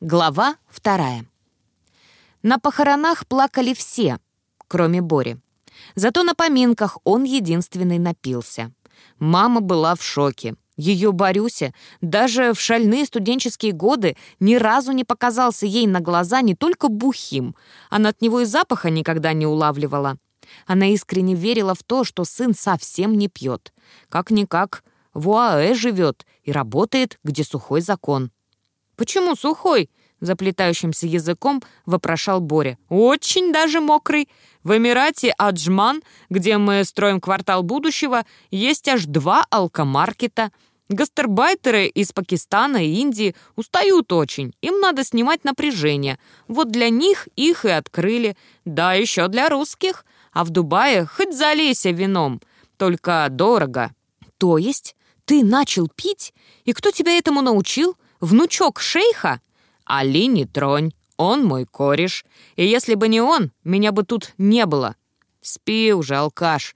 Глава вторая. На похоронах плакали все, кроме Бори. Зато на поминках он единственный напился. Мама была в шоке. Ее Борюся даже в шальные студенческие годы ни разу не показался ей на глаза не только бухим, она от него и запаха никогда не улавливала. Она искренне верила в то, что сын совсем не пьет. Как-никак в УАЭ живет и работает, где сухой закон. «Почему сухой?» — заплетающимся языком вопрошал Боря. «Очень даже мокрый. В Эмирате Аджман, где мы строим квартал будущего, есть аж два алкомаркета. Гастарбайтеры из Пакистана и Индии устают очень. Им надо снимать напряжение. Вот для них их и открыли. Да, еще для русских. А в Дубае хоть залейся вином. Только дорого». «То есть ты начал пить? И кто тебя этому научил?» Внучок шейха? Али не тронь, он мой кореш. И если бы не он, меня бы тут не было. Спи уже, алкаш.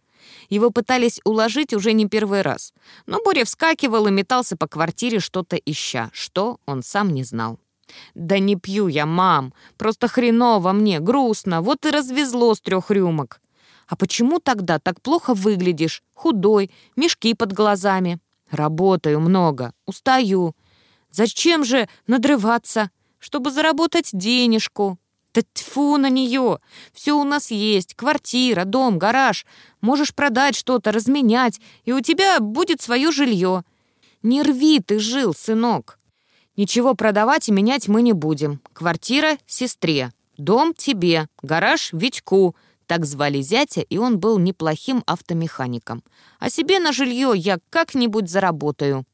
Его пытались уложить уже не первый раз. Но Боря вскакивал и метался по квартире, что-то ища. Что, он сам не знал. «Да не пью я, мам. Просто хреново мне, грустно. Вот и развезло с трех рюмок». «А почему тогда так плохо выглядишь? Худой, мешки под глазами». «Работаю много, устаю. Зачем же надрываться, чтобы заработать денежку? Да тьфу на нее! Все у нас есть. Квартира, дом, гараж. Можешь продать что-то, разменять, и у тебя будет свое жилье. Не рви ты жил, сынок. Ничего продавать и менять мы не будем. Квартира — сестре, дом — тебе, гараж — Витьку. Так звали зятя, и он был неплохим автомехаником. А себе на жилье я как-нибудь заработаю.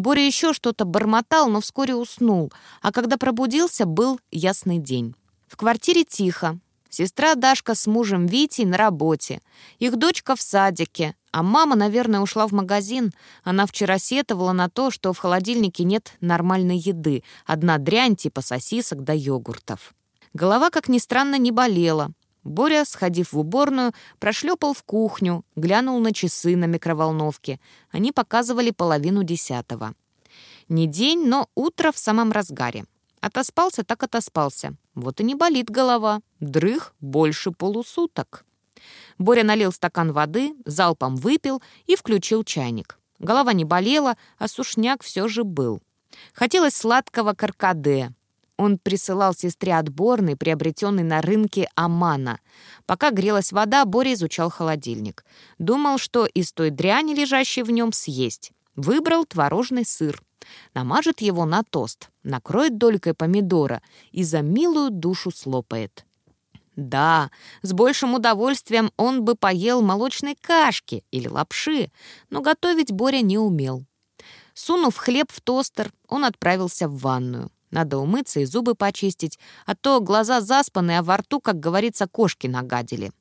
Боря еще что-то бормотал, но вскоре уснул, а когда пробудился, был ясный день. В квартире тихо. Сестра Дашка с мужем Витей на работе. Их дочка в садике, а мама, наверное, ушла в магазин. Она вчера сетовала на то, что в холодильнике нет нормальной еды. Одна дрянь типа сосисок да йогуртов. Голова, как ни странно, не болела. Боря, сходив в уборную, прошлепал в кухню, глянул на часы на микроволновке. Они показывали половину десятого. Не день, но утро в самом разгаре. Отоспался так отоспался. Вот и не болит голова. Дрых больше полусуток. Боря налил стакан воды, залпом выпил и включил чайник. Голова не болела, а сушняк все же был. Хотелось сладкого каркаде, он присылал сестре отборный, приобретенный на рынке Амана. Пока грелась вода, Боря изучал холодильник. Думал, что из той дряни, лежащей в нем, съесть. Выбрал творожный сыр. Намажет его на тост, накроет долькой помидора и за милую душу слопает. Да, с большим удовольствием он бы поел молочной кашки или лапши, но готовить Боря не умел. Сунув хлеб в тостер, он отправился в ванную. Надо умыться и зубы почистить, а то глаза заспаны, а во рту, как говорится, кошки нагадили.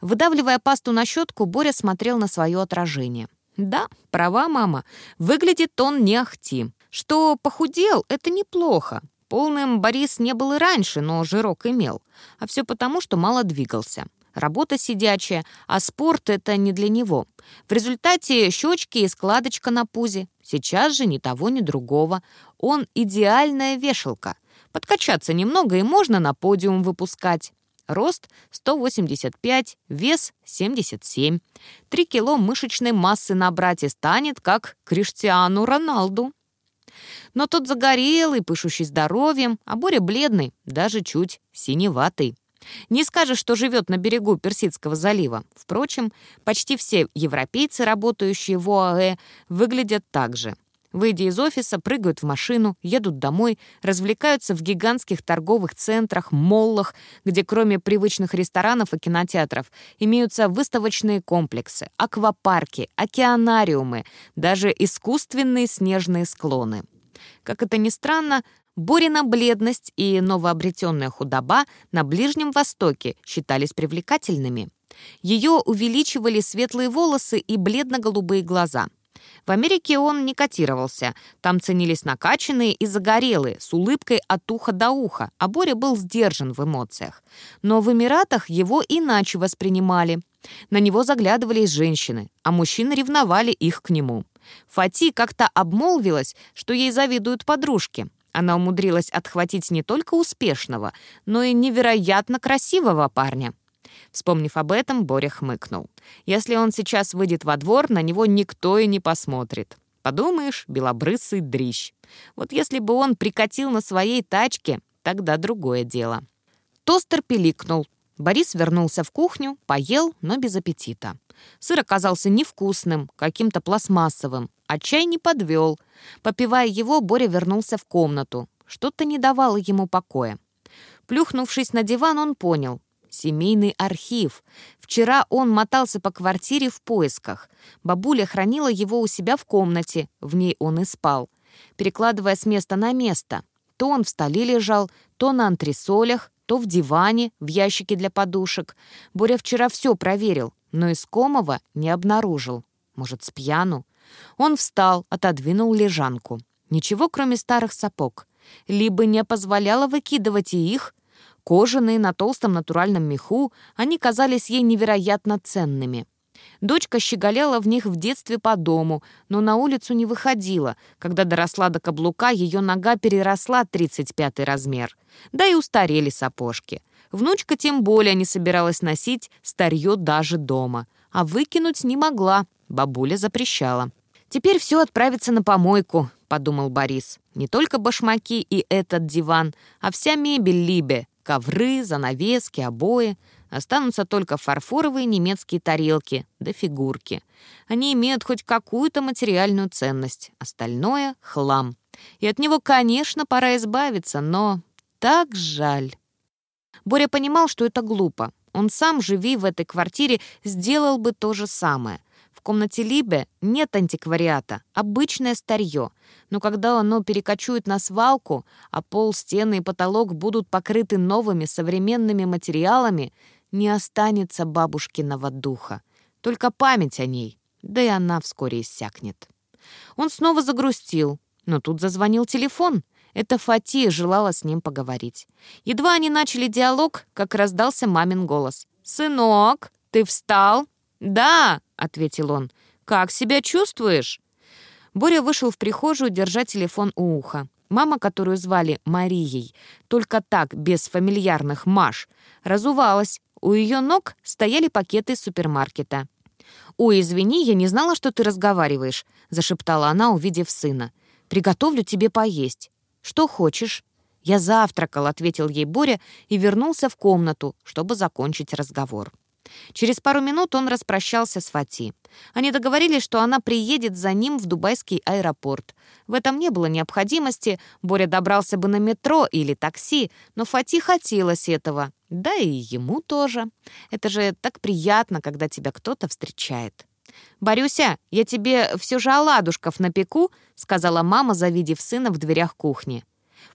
Выдавливая пасту на щетку, Боря смотрел на свое отражение. Да, права мама, выглядит он не ахти. Что похудел, это неплохо. Полным Борис не был и раньше, но жирок имел. А все потому, что мало двигался работа сидячая, а спорт — это не для него. В результате щечки и складочка на пузе. Сейчас же ни того, ни другого. Он идеальная вешалка. Подкачаться немного и можно на подиум выпускать. Рост 185, вес 77. Три кило мышечной массы набрать и станет, как Криштиану Роналду. Но тот загорелый, пышущий здоровьем, а Боря бледный, даже чуть синеватый. Не скажешь, что живет на берегу Персидского залива. Впрочем, почти все европейцы, работающие в ОАЭ, выглядят так же. Выйдя из офиса, прыгают в машину, едут домой, развлекаются в гигантских торговых центрах, моллах, где кроме привычных ресторанов и кинотеатров имеются выставочные комплексы, аквапарки, океанариумы, даже искусственные снежные склоны. Как это ни странно, Борина бледность и новообретенная худоба на Ближнем Востоке считались привлекательными. Ее увеличивали светлые волосы и бледно-голубые глаза. В Америке он не котировался. Там ценились накачанные и загорелые, с улыбкой от уха до уха, а Боря был сдержан в эмоциях. Но в Эмиратах его иначе воспринимали. На него заглядывались женщины, а мужчины ревновали их к нему. Фати как-то обмолвилась, что ей завидуют подружки. Она умудрилась отхватить не только успешного, но и невероятно красивого парня. Вспомнив об этом, Боря хмыкнул. Если он сейчас выйдет во двор, на него никто и не посмотрит. Подумаешь, белобрысый дрищ. Вот если бы он прикатил на своей тачке, тогда другое дело. Тостер пиликнул. Борис вернулся в кухню, поел, но без аппетита. Сыр оказался невкусным, каким-то пластмассовым, а чай не подвел. Попивая его, Боря вернулся в комнату. Что-то не давало ему покоя. Плюхнувшись на диван, он понял. Семейный архив. Вчера он мотался по квартире в поисках. Бабуля хранила его у себя в комнате, в ней он и спал, перекладывая с места на место. То он в столе лежал, то на антресолях, то в диване, в ящике для подушек. Боря вчера все проверил, но искомого не обнаружил. Может, с пьяну? Он встал, отодвинул лежанку. Ничего, кроме старых сапог. Либо не позволяло выкидывать и их. Кожаные на толстом натуральном меху, они казались ей невероятно ценными. Дочка щеголяла в них в детстве по дому, но на улицу не выходила. Когда доросла до каблука, ее нога переросла 35 размер. Да и устарели сапожки. Внучка тем более не собиралась носить старье даже дома. А выкинуть не могла, бабуля запрещала. «Теперь все отправится на помойку», — подумал Борис. «Не только башмаки и этот диван, а вся мебель Либе, ковры, занавески, обои. Останутся только фарфоровые немецкие тарелки да фигурки. Они имеют хоть какую-то материальную ценность, остальное — хлам. И от него, конечно, пора избавиться, но так жаль. Боря понимал, что это глупо. Он сам, живи в этой квартире, сделал бы то же самое. В комнате Либе нет антиквариата, обычное старье. Но когда оно перекочует на свалку, а пол, стены и потолок будут покрыты новыми современными материалами, не останется бабушкиного духа. Только память о ней, да и она вскоре иссякнет. Он снова загрустил, но тут зазвонил телефон. Это Фати желала с ним поговорить. Едва они начали диалог, как раздался мамин голос. «Сынок, ты встал?» «Да», — ответил он. «Как себя чувствуешь?» Боря вышел в прихожую, держа телефон у уха. Мама, которую звали Марией, только так, без фамильярных «Маш», разувалась, у ее ног стояли пакеты супермаркета. «Ой, извини, я не знала, что ты разговариваешь», — зашептала она, увидев сына. «Приготовлю тебе поесть. Что хочешь?» «Я завтракал», — ответил ей Боря и вернулся в комнату, чтобы закончить разговор. Через пару минут он распрощался с Фати. Они договорились, что она приедет за ним в дубайский аэропорт. В этом не было необходимости, Боря добрался бы на метро или такси, но Фати хотелось этого. Да и ему тоже. Это же так приятно, когда тебя кто-то встречает. «Борюся, я тебе все же оладушков напеку», — сказала мама, завидев сына в дверях кухни.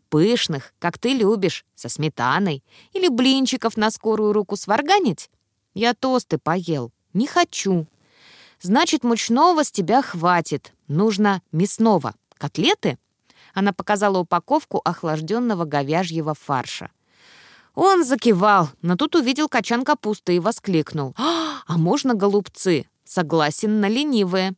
«Пышных, как ты любишь, со сметаной. Или блинчиков на скорую руку сварганить?» Я тосты поел. Не хочу. Значит, мучного с тебя хватит. Нужно мясного. Котлеты? Она показала упаковку охлажденного говяжьего фарша. Он закивал, но тут увидел качан капусты и воскликнул. «А можно голубцы? Согласен на ленивые».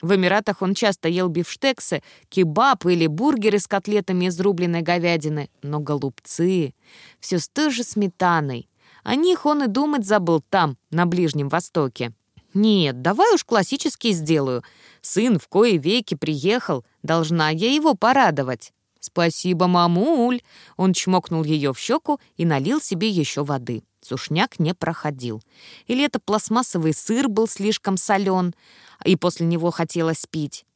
В Эмиратах он часто ел бифштексы, кебаб или бургеры с котлетами из рубленной говядины. Но голубцы... Все с той же сметаной. О них он и думать забыл там, на Ближнем Востоке. Нет, давай уж классический сделаю. Сын в кои веки приехал, должна я его порадовать. «Спасибо, мамуль!» Он чмокнул ее в щеку и налил себе еще воды. Сушняк не проходил. Или это пластмассовый сыр был слишком солен, и после него хотелось пить.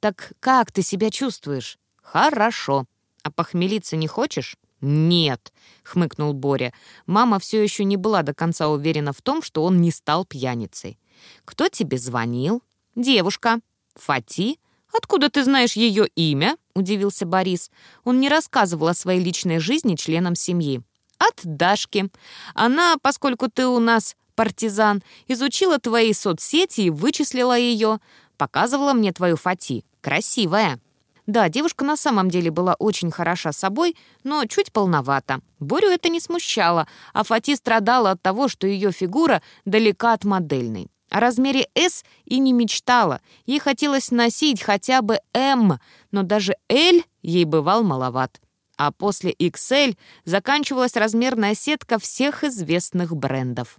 «Так как ты себя чувствуешь?» «Хорошо. А похмелиться не хочешь?» «Нет», — хмыкнул Боря. Мама все еще не была до конца уверена в том, что он не стал пьяницей. «Кто тебе звонил?» «Девушка». «Фати? Откуда ты знаешь ее имя?» — удивился Борис. Он не рассказывал о своей личной жизни членам семьи. «От Дашки. Она, поскольку ты у нас партизан, изучила твои соцсети и вычислила ее. Показывала мне твою Фати. Красивая». Да, девушка на самом деле была очень хороша собой, но чуть полновата. Борю это не смущало, а Фати страдала от того, что ее фигура далека от модельной. О размере «С» и не мечтала. Ей хотелось носить хотя бы «М», но даже «Л» ей бывал маловат. А после XL заканчивалась размерная сетка всех известных брендов.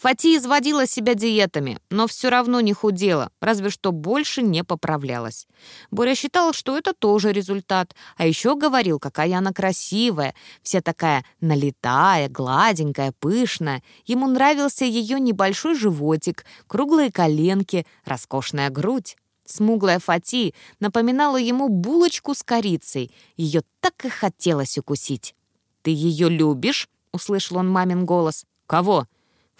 Фати изводила себя диетами, но все равно не худела, разве что больше не поправлялась. Боря считал, что это тоже результат, а еще говорил, какая она красивая, вся такая налитая, гладенькая, пышная. Ему нравился ее небольшой животик, круглые коленки, роскошная грудь. Смуглая Фати напоминала ему булочку с корицей. Ее так и хотелось укусить. «Ты ее любишь?» — услышал он мамин голос. «Кого?»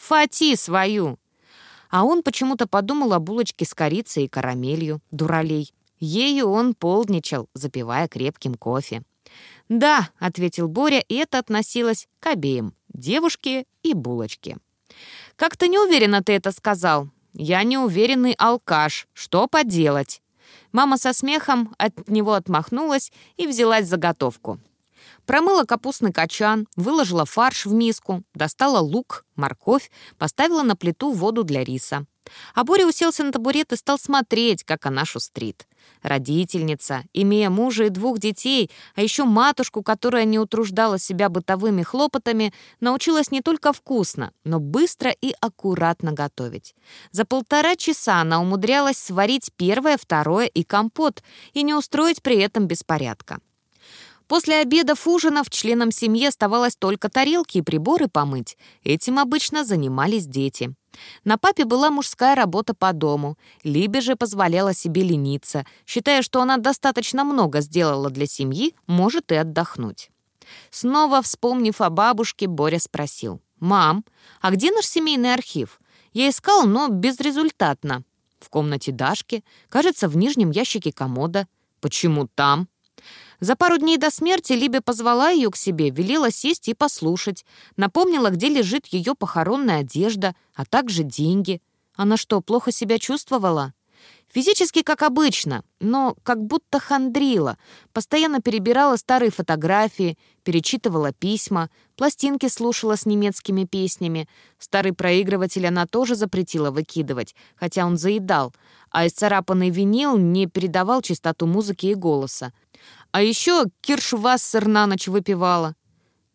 Фати свою!» А он почему-то подумал о булочке с корицей и карамелью, дуралей. Ею он полдничал, запивая крепким кофе. «Да», — ответил Боря, и это относилось к обеим — девушке и булочке. «Как-то неуверенно ты это сказал. Я неуверенный алкаш. Что поделать?» Мама со смехом от него отмахнулась и взялась за готовку. Промыла капустный качан, выложила фарш в миску, достала лук, морковь, поставила на плиту воду для риса. А Боря уселся на табурет и стал смотреть, как она шустрит. Родительница, имея мужа и двух детей, а еще матушку, которая не утруждала себя бытовыми хлопотами, научилась не только вкусно, но быстро и аккуратно готовить. За полтора часа она умудрялась сварить первое, второе и компот и не устроить при этом беспорядка. После обедов ужинов членам семьи оставалось только тарелки и приборы помыть. Этим обычно занимались дети. На папе была мужская работа по дому. Либе же позволяла себе лениться, считая, что она достаточно много сделала для семьи, может и отдохнуть. Снова вспомнив о бабушке, Боря спросил. «Мам, а где наш семейный архив? Я искал, но безрезультатно». «В комнате Дашки. Кажется, в нижнем ящике комода». «Почему там?» За пару дней до смерти Либе позвала ее к себе, велела сесть и послушать. Напомнила, где лежит ее похоронная одежда, а также деньги. Она что, плохо себя чувствовала? Физически, как обычно, но как будто хандрила. Постоянно перебирала старые фотографии, перечитывала письма, пластинки слушала с немецкими песнями. Старый проигрыватель она тоже запретила выкидывать, хотя он заедал, а исцарапанный винил не передавал чистоту музыки и голоса. А еще киршвассер на ночь выпивала.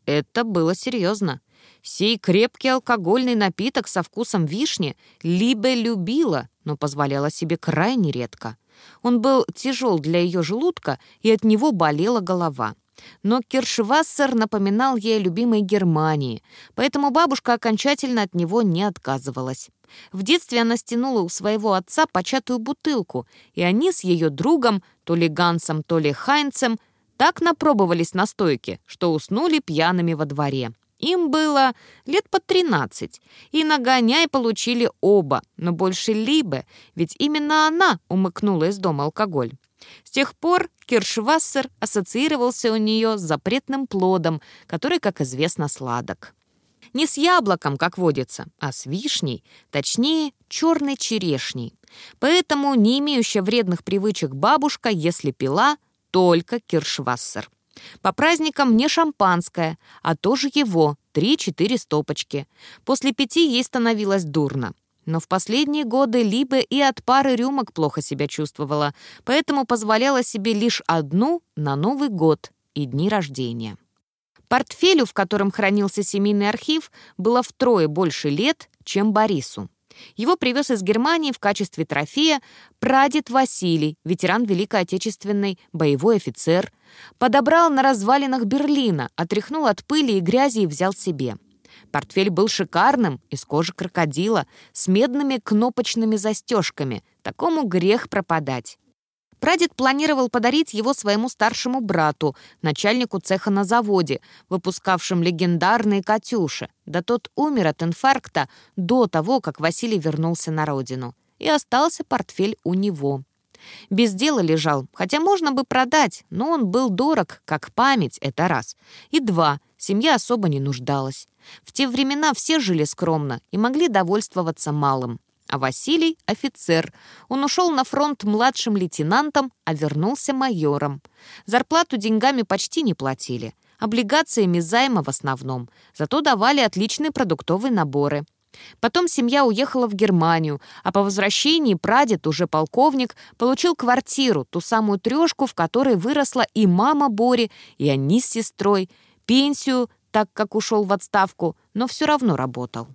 Это было серьезно. Сей крепкий алкогольный напиток со вкусом вишни Либе любила, но позволяла себе крайне редко. Он был тяжел для ее желудка, и от него болела голова. Но Киршвассер напоминал ей о любимой Германии, поэтому бабушка окончательно от него не отказывалась. В детстве она стянула у своего отца початую бутылку, и они с ее другом, то ли Гансом, то ли Хайнцем, так напробовались на стойке, что уснули пьяными во дворе. Им было лет по тринадцать, и нагоняй получили оба, но больше Либе, ведь именно она умыкнула из дома алкоголь. С тех пор Киршвассер ассоциировался у нее с запретным плодом, который, как известно, сладок. Не с яблоком, как водится, а с вишней, точнее, черной черешней. Поэтому не имеющая вредных привычек бабушка, если пила, только киршвассер. По праздникам не шампанское, а тоже его, 3-4 стопочки. После пяти ей становилось дурно. Но в последние годы Либе и от пары рюмок плохо себя чувствовала, поэтому позволяла себе лишь одну на Новый год и дни рождения. Портфелю, в котором хранился семейный архив, было втрое больше лет, чем Борису. Его привез из Германии в качестве трофея прадед Василий, ветеран Великой Отечественной, боевой офицер. Подобрал на развалинах Берлина, отряхнул от пыли и грязи и взял себе. Портфель был шикарным, из кожи крокодила, с медными кнопочными застежками. Такому грех пропадать. Прадед планировал подарить его своему старшему брату, начальнику цеха на заводе, выпускавшим легендарные «Катюши». Да тот умер от инфаркта до того, как Василий вернулся на родину. И остался портфель у него. Без дела лежал, хотя можно бы продать, но он был дорог, как память, это раз. И два, семья особо не нуждалась. В те времена все жили скромно и могли довольствоваться малым. А Василий — офицер. Он ушел на фронт младшим лейтенантом, а вернулся майором. Зарплату деньгами почти не платили. Облигациями займа в основном. Зато давали отличные продуктовые наборы. Потом семья уехала в Германию, а по возвращении прадед, уже полковник, получил квартиру, ту самую трешку, в которой выросла и мама Бори, и они с сестрой, пенсию, так как ушел в отставку, но все равно работал.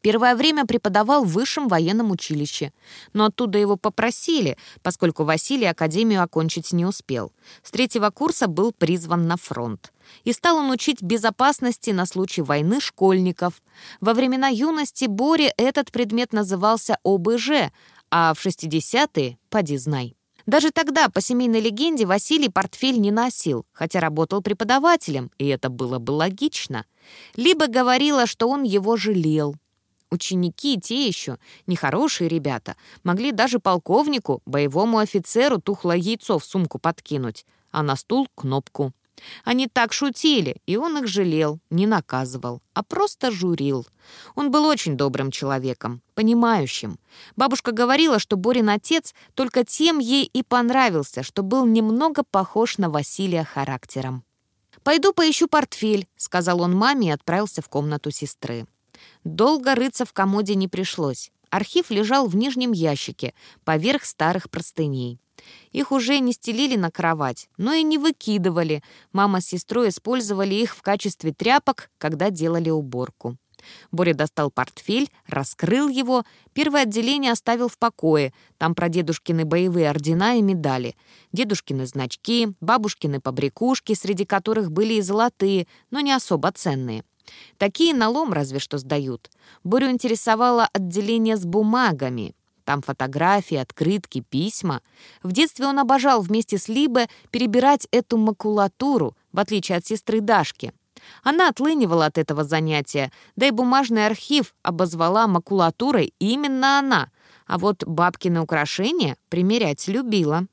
Первое время преподавал в высшем военном училище, но оттуда его попросили, поскольку Василий академию окончить не успел. С третьего курса был призван на фронт. И стал он учить безопасности на случай войны школьников. Во времена юности Боре этот предмет назывался ОБЖ, а в 60-е — поди знай. Даже тогда, по семейной легенде, Василий портфель не носил, хотя работал преподавателем, и это было бы логично. Либо говорила, что он его жалел, Ученики, те еще, нехорошие ребята, могли даже полковнику, боевому офицеру тухлое яйцо в сумку подкинуть, а на стул — кнопку. Они так шутили, и он их жалел, не наказывал, а просто журил. Он был очень добрым человеком, понимающим. Бабушка говорила, что Борин отец только тем ей и понравился, что был немного похож на Василия характером. «Пойду поищу портфель», — сказал он маме и отправился в комнату сестры. Долго рыться в комоде не пришлось. Архив лежал в нижнем ящике, поверх старых простыней. Их уже не стелили на кровать, но и не выкидывали. Мама с сестрой использовали их в качестве тряпок, когда делали уборку. Боря достал портфель, раскрыл его, первое отделение оставил в покое. Там про дедушкины боевые ордена и медали, дедушкины значки, бабушкины побрякушки, среди которых были и золотые, но не особо ценные. Такие налом разве что сдают. Борю интересовало отделение с бумагами. Там фотографии, открытки, письма. В детстве он обожал вместе с Либе перебирать эту макулатуру, в отличие от сестры Дашки. Она отлынивала от этого занятия, да и бумажный архив обозвала макулатурой именно она, а вот бабкины украшения примерять любила.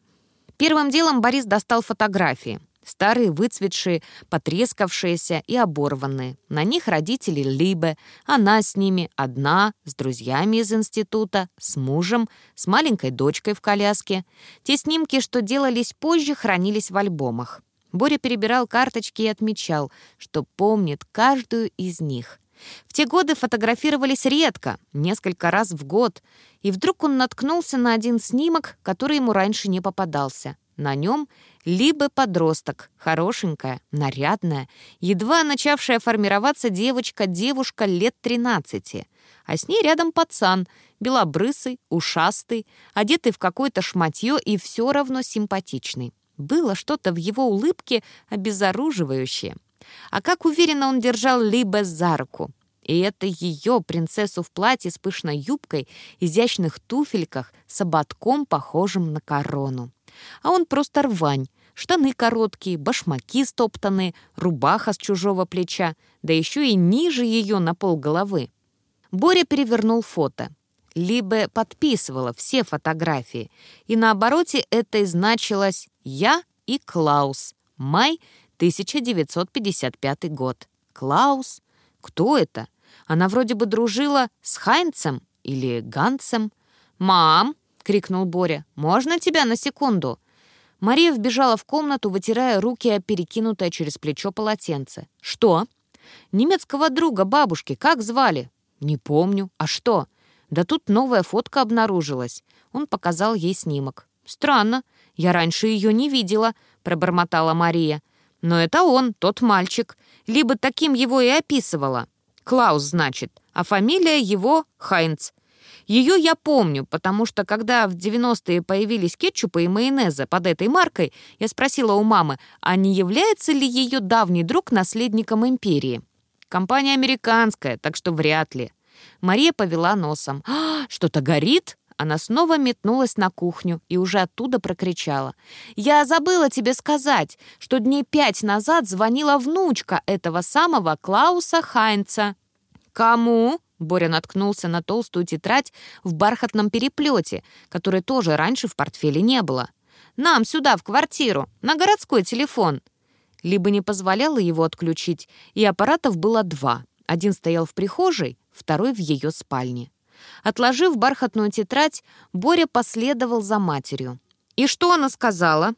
Первым делом Борис достал фотографии — Старые, выцветшие, потрескавшиеся и оборванные. На них родители Либе, она с ними, одна, с друзьями из института, с мужем, с маленькой дочкой в коляске. Те снимки, что делались позже, хранились в альбомах. Боря перебирал карточки и отмечал, что помнит каждую из них. В те годы фотографировались редко, несколько раз в год, и вдруг он наткнулся на один снимок, который ему раньше не попадался. На нем либо подросток, хорошенькая, нарядная, едва начавшая формироваться девочка-девушка лет 13, а с ней рядом пацан, белобрысый, ушастый, одетый в какое-то шматье и все равно симпатичный. Было что-то в его улыбке обезоруживающее. А как уверенно он держал Либе за руку. И это ее, принцессу в платье с пышной юбкой, изящных туфельках, с ободком, похожим на корону. А он просто рвань. Штаны короткие, башмаки стоптанные, рубаха с чужого плеча, да еще и ниже ее на пол головы. Боря перевернул фото. Либо подписывала все фотографии, и на обороте это и значилось «Я и Клаус. Май 1955 год». Клаус? Кто это? Она вроде бы дружила с Хайнцем или Ганцем. «Мам!» — крикнул Боря. «Можно тебя на секунду?» Мария вбежала в комнату, вытирая руки о перекинутое через плечо полотенце. «Что?» «Немецкого друга бабушки. Как звали?» «Не помню. А что?» «Да тут новая фотка обнаружилась». Он показал ей снимок. «Странно. Я раньше ее не видела», — пробормотала Мария. «Но это он, тот мальчик. Либо таким его и описывала. Клаус, значит, а фамилия его Хайнц. Ее я помню, потому что когда в 90-е появились кетчупы и майонезы под этой маркой, я спросила у мамы, а не является ли ее давний друг наследником империи. Компания американская, так что вряд ли. Мария повела носом. «А, что-то горит?» Она снова метнулась на кухню и уже оттуда прокричала. «Я забыла тебе сказать, что дней пять назад звонила внучка этого самого Клауса Хайнца». «Кому?» Боря наткнулся на толстую тетрадь в бархатном переплете, которой тоже раньше в портфеле не было. «Нам сюда, в квартиру, на городской телефон». Либо не позволяла его отключить, и аппаратов было два. Один стоял в прихожей, второй в ее спальне. Отложив бархатную тетрадь, Боря последовал за матерью. «И что она сказала?»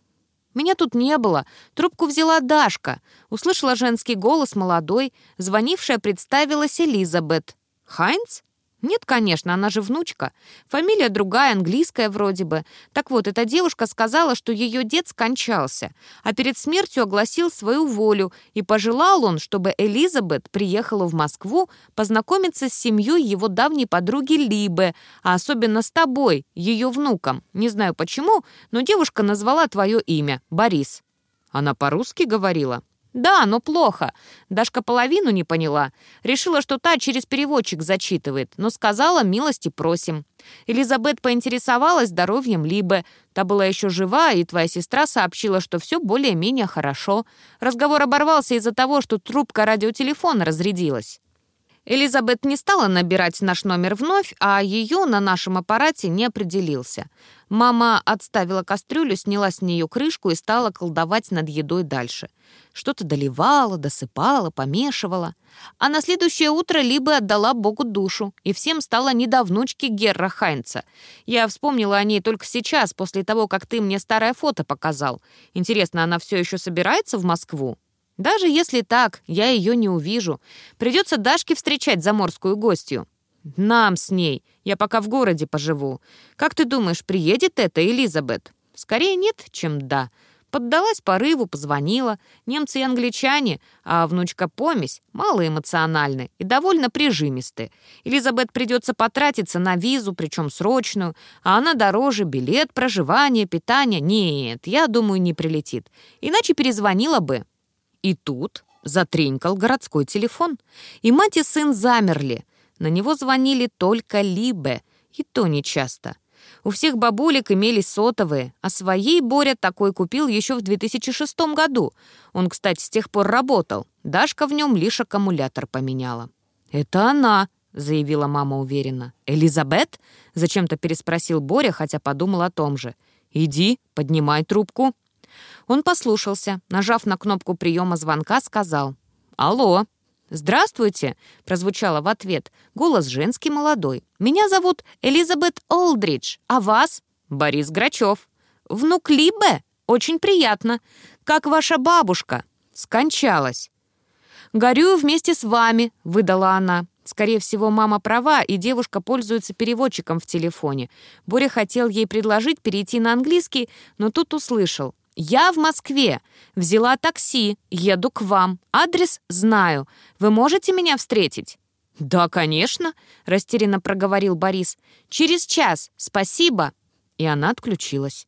«Меня тут не было. Трубку взяла Дашка». Услышала женский голос молодой. Звонившая представилась Элизабет. «Хайнц?» Нет, конечно, она же внучка. Фамилия другая, английская вроде бы. Так вот, эта девушка сказала, что ее дед скончался, а перед смертью огласил свою волю, и пожелал он, чтобы Элизабет приехала в Москву познакомиться с семьей его давней подруги Либе, а особенно с тобой, ее внуком. Не знаю почему, но девушка назвала твое имя — Борис. Она по-русски говорила? «Да, но плохо. Дашка половину не поняла. Решила, что та через переводчик зачитывает, но сказала «милости просим». Элизабет поинтересовалась здоровьем Либе. Та была еще жива, и твоя сестра сообщила, что все более-менее хорошо. Разговор оборвался из-за того, что трубка радиотелефона разрядилась. Элизабет не стала набирать наш номер вновь, а ее на нашем аппарате не определился. Мама отставила кастрюлю, сняла с нее крышку и стала колдовать над едой дальше. Что-то доливала, досыпала, помешивала. А на следующее утро Либо отдала Богу душу, и всем стало не до внучки Герра Хайнца. Я вспомнила о ней только сейчас, после того, как ты мне старое фото показал. Интересно, она все еще собирается в Москву? Даже если так, я ее не увижу. Придется Дашке встречать заморскую гостью. Нам с ней. Я пока в городе поживу. Как ты думаешь, приедет эта Элизабет? Скорее нет, чем да. Поддалась порыву, позвонила. Немцы и англичане, а внучка помесь, малоэмоциональны и довольно прижимисты. Элизабет придется потратиться на визу, причем срочную, а она дороже билет, проживание, питание. Нет, я думаю, не прилетит. Иначе перезвонила бы. И тут затренькал городской телефон. И мать и сын замерли. На него звонили только Либе, и то нечасто. У всех бабулек имелись сотовые, а своей Боря такой купил еще в 2006 году. Он, кстати, с тех пор работал. Дашка в нем лишь аккумулятор поменяла. «Это она», — заявила мама уверенно. «Элизабет?» — зачем-то переспросил Боря, хотя подумал о том же. «Иди, поднимай трубку». Он послушался, нажав на кнопку приема звонка, сказал «Алло». «Здравствуйте», — прозвучало в ответ. Голос женский молодой. «Меня зовут Элизабет Олдридж, а вас?» «Борис Грачев». «Внук Либе? Очень приятно. Как ваша бабушка?» «Скончалась». «Горюю вместе с вами», — выдала она. Скорее всего, мама права, и девушка пользуется переводчиком в телефоне. Боря хотел ей предложить перейти на английский, но тут услышал. «Я в Москве. Взяла такси. Еду к вам. Адрес знаю. Вы можете меня встретить?» «Да, конечно», — растерянно проговорил Борис. «Через час. Спасибо». И она отключилась.